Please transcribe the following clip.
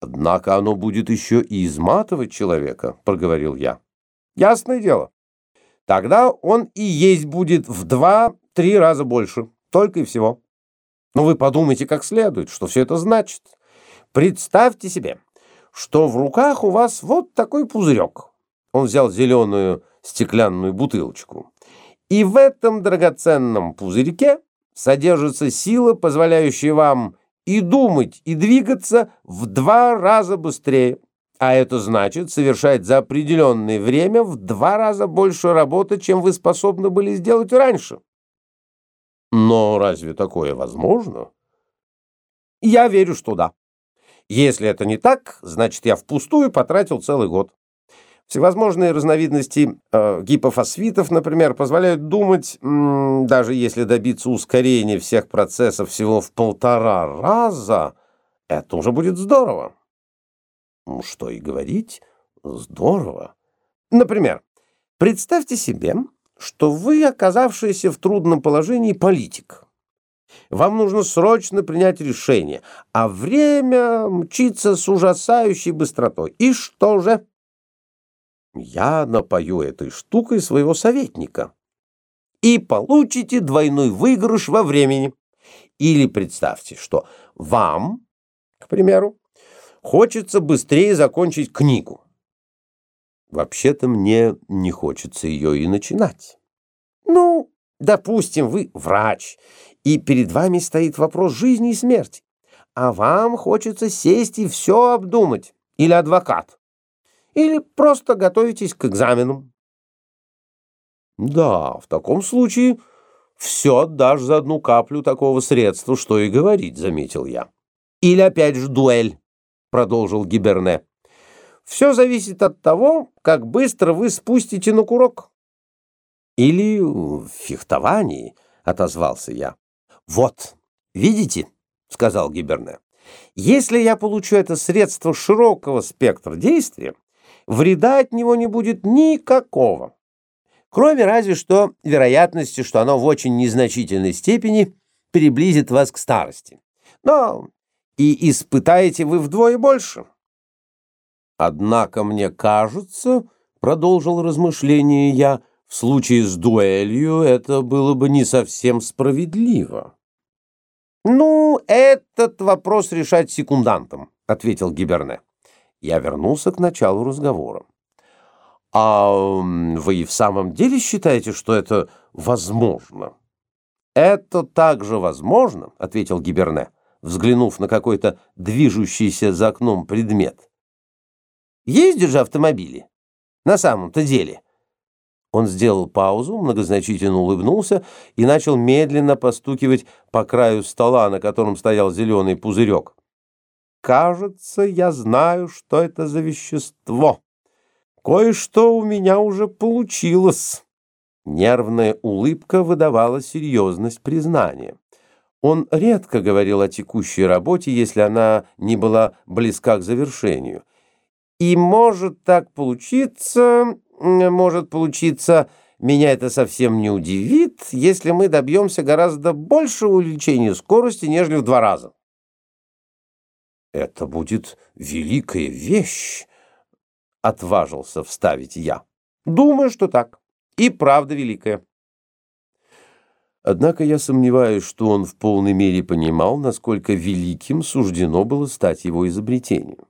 Однако оно будет еще и изматывать человека, проговорил я. Ясное дело. Тогда он и есть будет в два-три раза больше, только и всего. Но вы подумайте как следует, что все это значит. Представьте себе, что в руках у вас вот такой пузырек. Он взял зеленую стеклянную бутылочку. И в этом драгоценном пузырьке содержится сила, позволяющая вам и думать, и двигаться в два раза быстрее. А это значит совершать за определенное время в два раза больше работы, чем вы способны были сделать раньше. Но разве такое возможно? Я верю, что да. Если это не так, значит, я впустую потратил целый год. Всевозможные разновидности э, гипофосфитов, например, позволяют думать, даже если добиться ускорения всех процессов всего в полтора раза, это уже будет здорово. Ну, что и говорить, здорово. Например, представьте себе, что вы, оказавшийся в трудном положении, политик. Вам нужно срочно принять решение, а время мчится с ужасающей быстротой. И что же? Я напою этой штукой своего советника. И получите двойной выигрыш во времени. Или представьте, что вам, к примеру, хочется быстрее закончить книгу. Вообще-то мне не хочется ее и начинать. Ну, допустим, вы врач, и перед вами стоит вопрос жизни и смерти, а вам хочется сесть и все обдумать, или адвокат или просто готовитесь к экзаменам. Да, в таком случае все отдашь за одну каплю такого средства, что и говорить, заметил я. Или опять же дуэль, продолжил Гиберне. Все зависит от того, как быстро вы спустите на курок. Или в фехтовании, отозвался я. Вот, видите, сказал Гиберне. Если я получу это средство широкого спектра действия, вреда от него не будет никакого. Кроме разве что вероятности, что оно в очень незначительной степени приблизит вас к старости. Но и испытаете вы вдвое больше. Однако мне кажется, продолжил размышление я, в случае с дуэлью это было бы не совсем справедливо. Ну, этот вопрос решать секундантом, ответил Гиберне. Я вернулся к началу разговора. «А вы в самом деле считаете, что это возможно?» «Это также возможно», — ответил Гиберне, взглянув на какой-то движущийся за окном предмет. «Ездят же автомобили. На самом-то деле». Он сделал паузу, многозначительно улыбнулся и начал медленно постукивать по краю стола, на котором стоял зеленый пузырек. Кажется, я знаю, что это за вещество. Кое-что у меня уже получилось. Нервная улыбка выдавала серьезность признания. Он редко говорил о текущей работе, если она не была близка к завершению. И может так получиться, может получиться, меня это совсем не удивит, если мы добьемся гораздо большего увеличения скорости, нежели в два раза. «Это будет великая вещь», — отважился вставить я. «Думаю, что так. И правда великая». Однако я сомневаюсь, что он в полной мере понимал, насколько великим суждено было стать его изобретению.